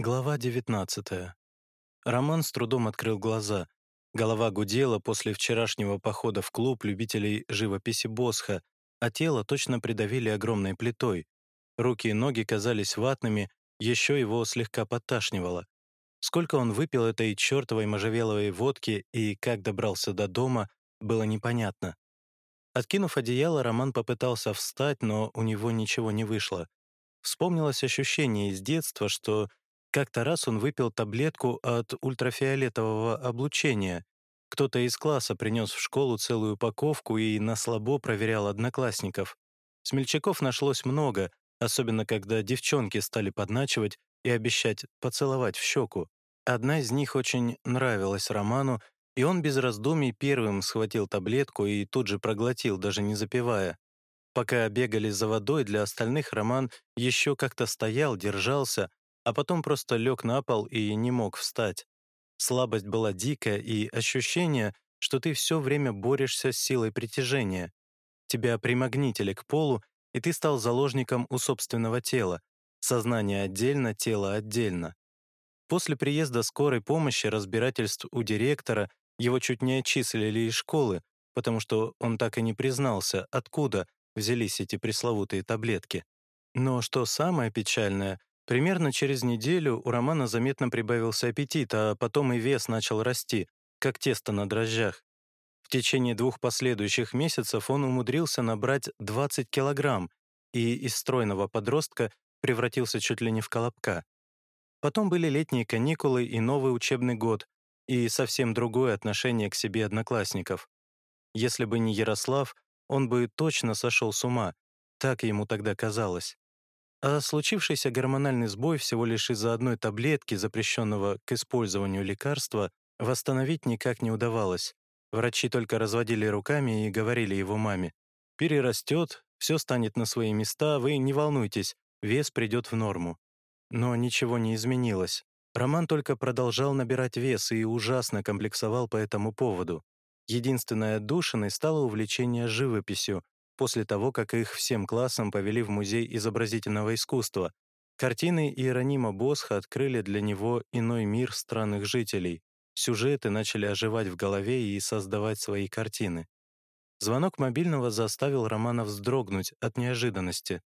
Глава 19. Роман с трудом открыл глаза. Голова гудела после вчерашнего похода в клуб любителей живописи Босха, а тело точно придавили огромной плитой. Руки и ноги казались ватными, еще его слегка подташнивало. Сколько он выпил этой чертовой можжевеловой водки и как добрался до дома, было непонятно. Откинув одеяло, Роман попытался встать, но у него ничего не вышло. Вспомнилось ощущение из детства, что как-то раз он выпил таблетку от ультрафиолетового облучения. Кто-то из класса принес в школу целую упаковку и на слабо проверял одноклассников. Смельчаков нашлось много, особенно когда девчонки стали подначивать и обещать поцеловать в щеку. Одна из них очень нравилась Роману, и он без раздумий первым схватил таблетку и тут же проглотил, даже не запивая. Пока бегали за водой, для остальных Роман еще как-то стоял, держался, а потом просто лег на пол и не мог встать. Слабость была дикая, и ощущение, что ты все время борешься с силой притяжения. Тебя примагнитили к полу, и ты стал заложником у собственного тела. Сознание отдельно, тело отдельно. После приезда скорой помощи, разбирательств у директора, его чуть не отчислили из школы, потому что он так и не признался, откуда взялись эти пресловутые таблетки. Но что самое печальное, Примерно через неделю у Романа заметно прибавился аппетит, а потом и вес начал расти, как тесто на дрожжах. В течение двух последующих месяцев он умудрился набрать 20 килограмм и из стройного подростка превратился чуть ли не в колобка. Потом были летние каникулы и новый учебный год, и совсем другое отношение к себе одноклассников. Если бы не Ярослав, он бы точно сошел с ума, так ему тогда казалось. А случившийся гормональный сбой всего лишь из-за одной таблетки, запрещенного к использованию лекарства, восстановить никак не удавалось. Врачи только разводили руками и говорили его маме, «Перерастет, все станет на свои места, вы не волнуйтесь, вес придет в норму». Но ничего не изменилось. Роман только продолжал набирать вес и ужасно комплексовал по этому поводу. Единственной отдушиной стало увлечение живописью, после того, как их всем классом повели в Музей изобразительного искусства. Картины Иеронима Босха открыли для него иной мир странных жителей. Сюжеты начали оживать в голове и создавать свои картины. Звонок мобильного заставил Романа вздрогнуть от неожиданности.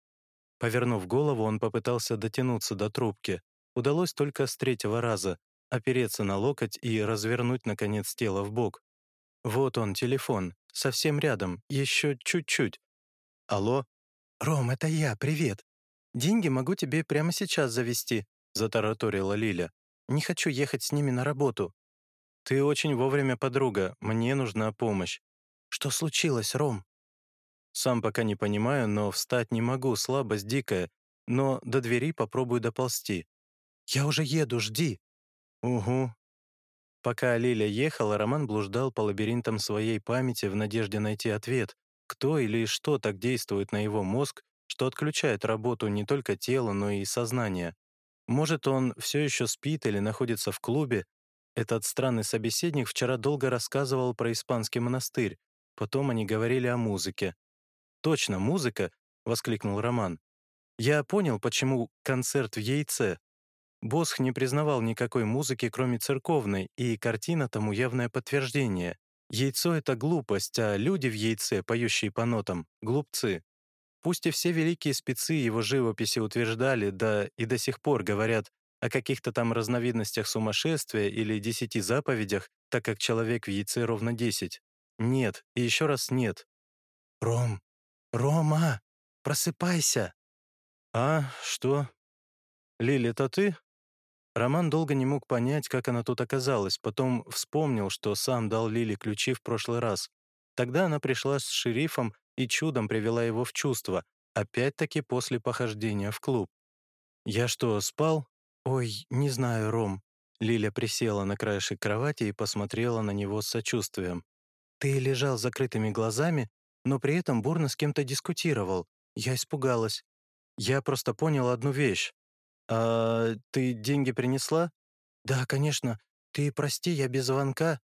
Повернув голову, он попытался дотянуться до трубки. Удалось только с третьего раза опереться на локоть и развернуть, наконец, тело в бок. Вот он, телефон, совсем рядом, еще чуть-чуть. Алло? «Ром, это я, привет. Деньги могу тебе прямо сейчас завести», — затараторила Лиля. «Не хочу ехать с ними на работу». «Ты очень вовремя, подруга, мне нужна помощь». «Что случилось, Ром?» «Сам пока не понимаю, но встать не могу, слабость дикая, но до двери попробую доползти». «Я уже еду, жди». «Угу, Пока Лиля ехала, Роман блуждал по лабиринтам своей памяти в надежде найти ответ, кто или что так действует на его мозг, что отключает работу не только тела, но и сознания. Может, он все еще спит или находится в клубе. Этот странный собеседник вчера долго рассказывал про испанский монастырь, потом они говорили о музыке. «Точно, музыка!» — воскликнул Роман. «Я понял, почему концерт в яйце. Босх не признавал никакой музыки, кроме церковной, и картина тому явное подтверждение. Яйцо — это глупость, а люди в яйце, поющие по нотам, — глупцы. Пусть и все великие спецы его живописи утверждали, да и до сих пор говорят о каких-то там разновидностях сумасшествия или десяти заповедях, так как человек в яйце ровно десять. Нет, и еще раз нет. «Ром! Рома! Просыпайся!» «А, что? Лили, это ты?» Роман долго не мог понять, как она тут оказалась, потом вспомнил, что сам дал Лили ключи в прошлый раз. Тогда она пришла с шерифом и чудом привела его в чувство, опять-таки после похождения в клуб. «Я что, спал?» «Ой, не знаю, Ром». Лиля присела на краешек кровати и посмотрела на него с сочувствием. «Ты лежал с закрытыми глазами, но при этом бурно с кем-то дискутировал. Я испугалась. Я просто понял одну вещь. «А ты деньги принесла?» «Да, конечно. Ты прости, я без звонка».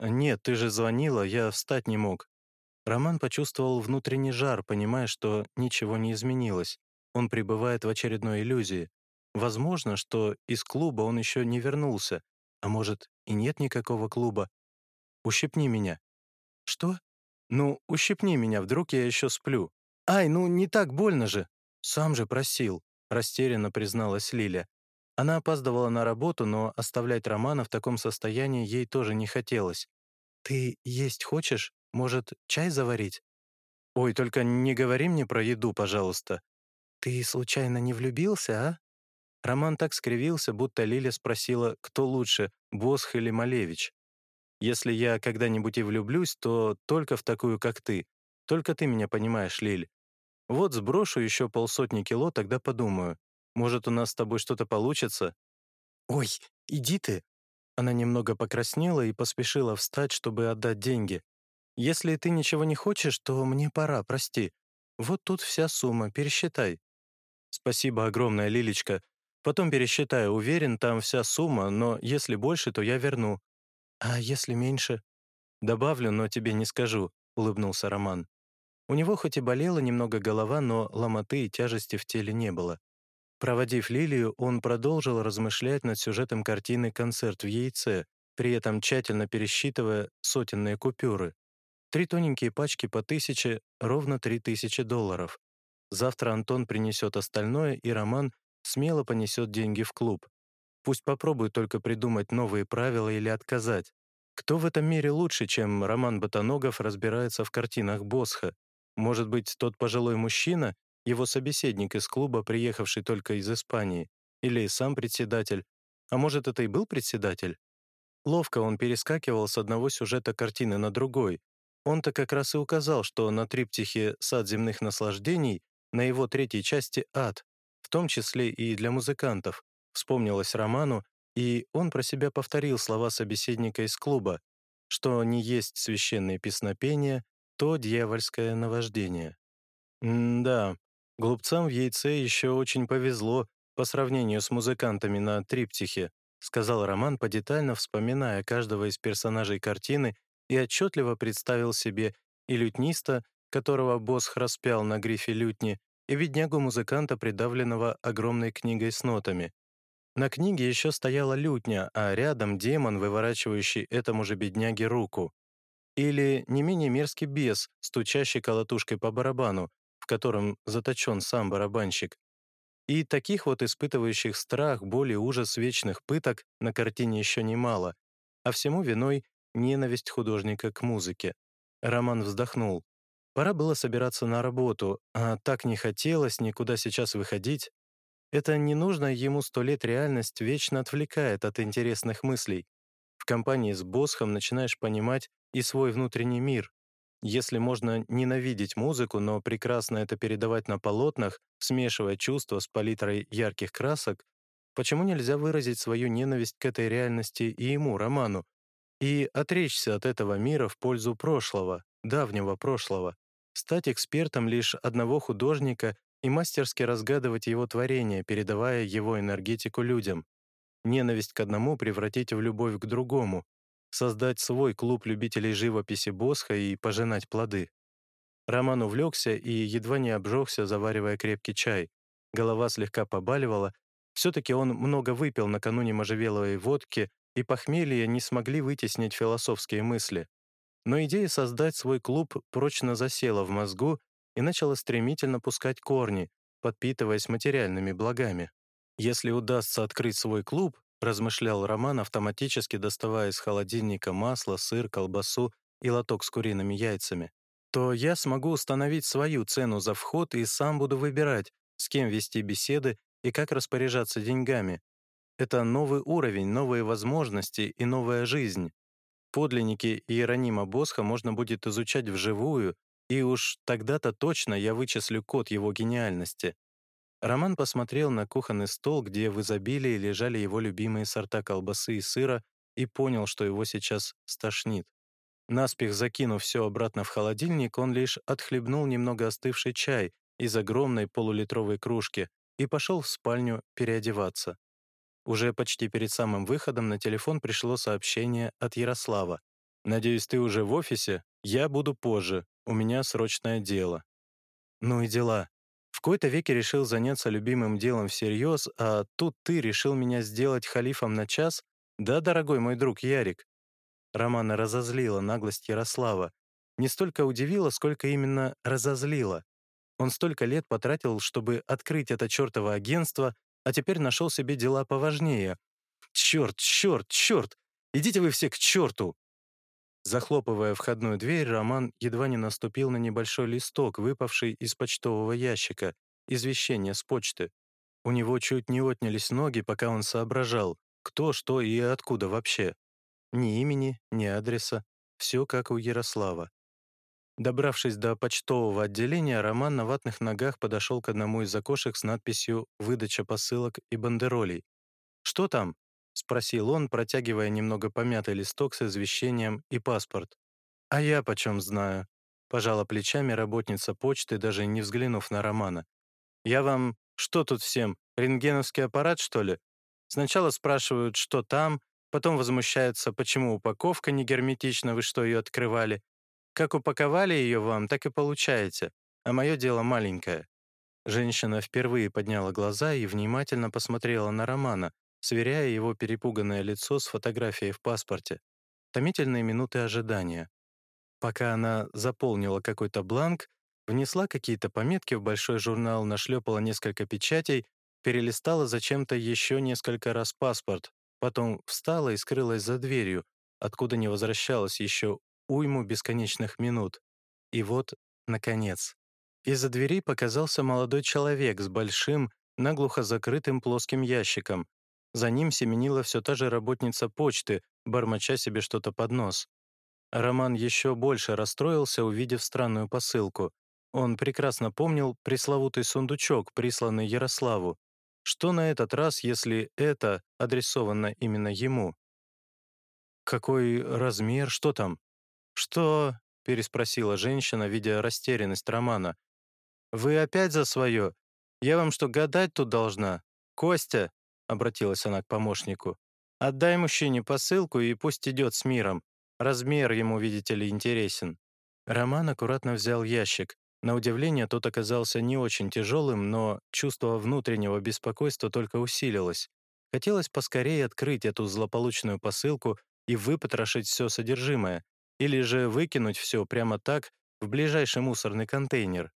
«Нет, ты же звонила, я встать не мог». Роман почувствовал внутренний жар, понимая, что ничего не изменилось. Он пребывает в очередной иллюзии. Возможно, что из клуба он еще не вернулся, а может, и нет никакого клуба. Ущипни меня. Что? Ну, ущипни меня, вдруг я еще сплю. Ай, ну не так больно же. Сам же просил, растерянно призналась Лиля. Она опаздывала на работу, но оставлять Романа в таком состоянии ей тоже не хотелось. «Ты есть хочешь? Может, чай заварить?» «Ой, только не говори мне про еду, пожалуйста». «Ты случайно не влюбился, а?» Роман так скривился, будто Лиля спросила, кто лучше, Босх или Малевич. «Если я когда-нибудь и влюблюсь, то только в такую, как ты. Только ты меня понимаешь, Лиль. Вот сброшу еще полсотни кило, тогда подумаю. Может, у нас с тобой что-то получится?» «Ой, иди ты!» Она немного покраснела и поспешила встать, чтобы отдать деньги. «Если ты ничего не хочешь, то мне пора, прости. Вот тут вся сумма, пересчитай». «Спасибо огромное, Лилечка. Потом пересчитаю, уверен, там вся сумма, но если больше, то я верну». «А если меньше?» «Добавлю, но тебе не скажу», — улыбнулся Роман. У него хоть и болела немного голова, но ломоты и тяжести в теле не было. Проводив Лилию, он продолжил размышлять над сюжетом картины «Концерт в яйце», при этом тщательно пересчитывая сотенные купюры. Три тоненькие пачки по тысяче, ровно три тысячи долларов. Завтра Антон принесет остальное, и Роман смело понесет деньги в клуб. Пусть попробует только придумать новые правила или отказать. Кто в этом мире лучше, чем Роман Ботаногов разбирается в картинах Босха? Может быть, тот пожилой мужчина, его собеседник из клуба, приехавший только из Испании, или сам председатель, а может, это и был председатель? Ловко он перескакивал с одного сюжета картины на другой. Он-то как раз и указал, что на триптихе «Сад земных наслаждений» на его третьей части ад, в том числе и для музыкантов, вспомнилось Роману, и он про себя повторил слова собеседника из клуба, что не есть священное песнопение, то дьявольское наваждение. М-да, Глупцам в яйце еще очень повезло по сравнению с музыкантами на триптихе, сказал Роман, подетально вспоминая каждого из персонажей картины и отчетливо представил себе и лютниста, которого босс распял на грифе лютни, и беднягу-музыканта, придавленного огромной книгой с нотами. На книге еще стояла лютня, а рядом демон, выворачивающий этому же бедняге руку. Или не менее мерзкий бес, стучащий колотушкой по барабану, котором заточен сам барабанщик. И таких вот испытывающих страх, боль и ужас вечных пыток на картине еще немало, а всему виной ненависть художника к музыке. Роман вздохнул. Пора было собираться на работу, а так не хотелось никуда сейчас выходить. Это ненужная ему сто лет реальность вечно отвлекает от интересных мыслей. Компании с Босхом начинаешь понимать и свой внутренний мир, если можно ненавидеть музыку, но прекрасно это передавать на полотнах, смешивая чувства с палитрой ярких красок, почему нельзя выразить свою ненависть к этой реальности и ему, Роману, и отречься от этого мира в пользу прошлого, давнего прошлого, стать экспертом лишь одного художника и мастерски разгадывать его творение, передавая его энергетику людям, ненависть к одному превратить в любовь к другому, создать свой клуб любителей живописи Босха и пожинать плоды. Роман увлекся и едва не обжегся, заваривая крепкий чай. Голова слегка побаливала. Все-таки он много выпил накануне можжевеловой водки, и похмелье не смогли вытеснить философские мысли. Но идея создать свой клуб прочно засела в мозгу и начала стремительно пускать корни, подпитываясь материальными благами. Если удастся открыть свой клуб, размышлял Роман, автоматически доставая из холодильника масло, сыр, колбасу и лоток с куриными яйцами, то я смогу установить свою цену за вход и сам буду выбирать, с кем вести беседы и как распоряжаться деньгами. Это новый уровень, новые возможности и новая жизнь. Подлинники Иеронима Босха можно будет изучать вживую, и уж тогда-то точно я вычислю код его гениальности. Роман посмотрел на кухонный стол, где в изобилии лежали его любимые сорта колбасы и сыра, и понял, что его сейчас стошнит. Наспех закинув все обратно в холодильник, он лишь отхлебнул немного остывший чай из огромной полулитровой кружки и пошел в спальню переодеваться. Уже почти перед самым выходом на телефон пришло сообщение от Ярослава. «Надеюсь, ты уже в офисе? Я буду позже. У меня срочное дело». «Ну и дела. В кои-то веке решил заняться любимым делом всерьез, а тут ты решил меня сделать халифом на час? Да, дорогой мой друг Ярик?» Романа разозлила наглость Ярослава. Не столько удивила, сколько именно разозлила. Он столько лет потратил, чтобы открыть это чертово агентство, а теперь нашел себе дела поважнее. «Черт, черт, черт! Идите вы все к черту!» Захлопывая входную дверь, Роман едва не наступил на небольшой листок, выпавший из почтового ящика, извещение с почты. У него чуть не отнялись ноги, пока он соображал, кто, что и откуда вообще. Ни имени, ни адреса, все как у Ярослава. Добравшись до почтового отделения, Роман на ватных ногах подошел к одному из окошек с надписью «Выдача посылок и бандеролей». «Что там?» — спросил он, протягивая немного помятый листок с извещением и паспорт. «А я почем знаю?» — пожала плечами работница почты, даже не взглянув на Романа. «Я вам... Что тут всем? Рентгеновский аппарат, что ли? Сначала спрашивают, что там, потом возмущаются, почему упаковка не герметична, вы что, ее открывали? Как упаковали ее вам, так и получаете, а мое дело маленькое». Женщина впервые подняла глаза и внимательно посмотрела на Романа, сверяя его перепуганное лицо с фотографией в паспорте. Томительные минуты ожидания. Пока она заполнила какой-то бланк, внесла какие-то пометки в большой журнал, нашлепала несколько печатей, перелистала зачем-то еще несколько раз паспорт, потом встала и скрылась за дверью, откуда не возвращалась еще уйму бесконечных минут. И вот, наконец. Из-за двери показался молодой человек с большим, наглухо закрытым плоским ящиком, за ним семенила все та же работница почты, бормоча себе что-то под нос. Роман еще больше расстроился, увидев странную посылку. Он прекрасно помнил пресловутый сундучок, присланный Ярославу. Что на этот раз, если это адресовано именно ему? «Какой размер? Что там?» «Что?» — переспросила женщина, видя растерянность Романа. «Вы опять за свое? Я вам что, гадать тут должна? Костя, обратилась она к помощнику. «Отдай мужчине посылку и пусть идет с миром. Размер ему, видите ли, интересен». Роман аккуратно взял ящик. На удивление, тот оказался не очень тяжелым, но чувство внутреннего беспокойства только усилилось. Хотелось поскорее открыть эту злополучную посылку и выпотрошить все содержимое, или же выкинуть все прямо так в ближайший мусорный контейнер.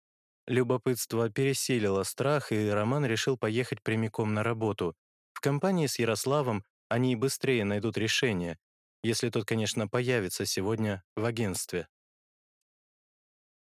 Любопытство пересилило страх, и Роман решил поехать прямиком на работу компании с Ярославом они быстрее найдут решение, если тот, конечно, появится сегодня в агентстве.